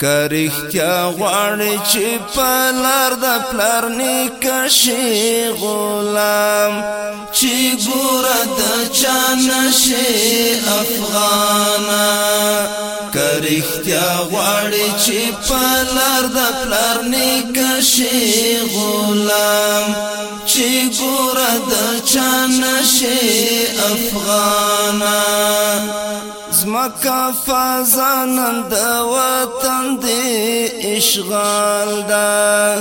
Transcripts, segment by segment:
کرختیا غواړي چې پلار د پلار نیکشي غلام، چې ګور د چا نشي افغانا کرختیا غواړي چې پلار د پلار نیکشي غلام، چې ګور د چا نشي افغانا زمکا فازانن دا وطن دی اشغال دا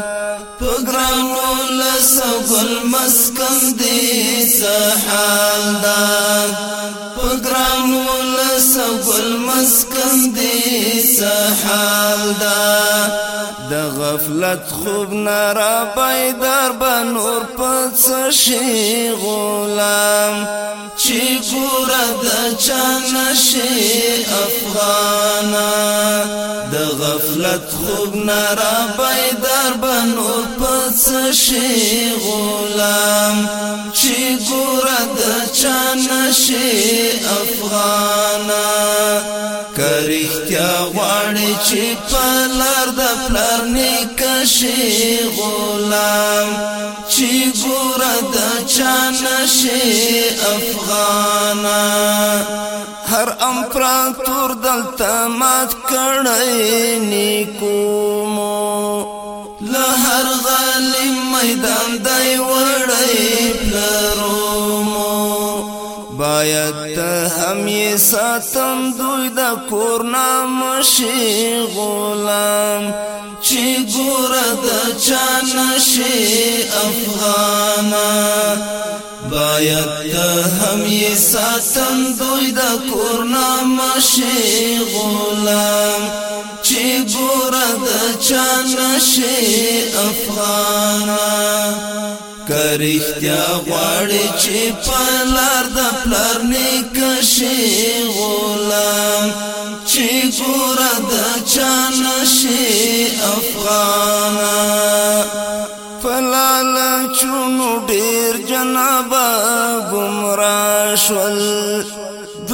پگرانو لسو گل مسکن دی سحال دا پگرانو لسو گل مسکن دی سحال دا د غفلت خوب نارا بیدار بنور پڅ شي غلام چې ګور د چان شي افغانا، د غفلت خوب نارا بیدار بنور پڅ شي غلام چې ګور د چان شي افغانا کرختیا غواړي چې پلار د پلار نیکشي غلام چې ګور د چان شي افغانا هر امپراتور دلته مات کړی نیکومو۔ له هر غالم میدان باید ته هم یې ساتم دوی د کور نامشي غلام چې ګور د چا نشي افغانا۔ باید ته هم یې ساتم دوی د کور نامشي غلام چې ګور د چا نشي افغانا۔ کرشتیا غواړي چې پلار د پلار نیکشي غلام چې ګور د چا شي افغانا۔ فلال چونو ډیر جنابا گمرا شول۔